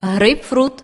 grapefruit